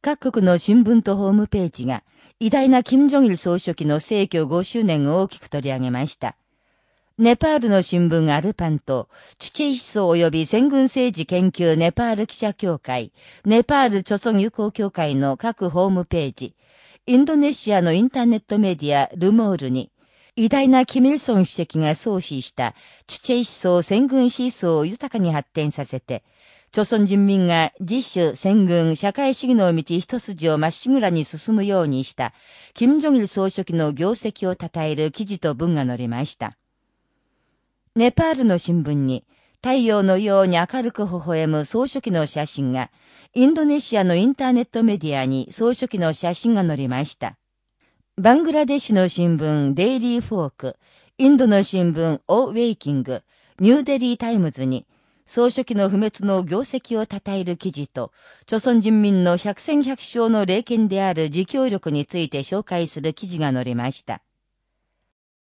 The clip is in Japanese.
各国の新聞とホームページが、偉大な金正日総書記の逝去5周年を大きく取り上げました。ネパールの新聞アルパンと、チチェ思想及び戦軍政治研究ネパール記者協会、ネパール著村友好協会の各ホームページ、インドネシアのインターネットメディアルモールに、偉大なキミルソン主席が創始したチチェイ思想戦軍思想を豊かに発展させて、朝鮮人民が自主、戦軍、社会主義の道一筋をまっしぐらに進むようにした、金正日総書記の業績を称える記事と文が載りました。ネパールの新聞に、太陽のように明るく微笑む総書記の写真が、インドネシアのインターネットメディアに総書記の写真が載りました。バングラデシュの新聞デイリーフォーク、インドの新聞オー・ウェイキング、ニューデリータイムズに、総書記の不滅の業績を称える記事と、朝鮮人民の百戦百勝の宝剣である自強力について紹介する記事が載りました。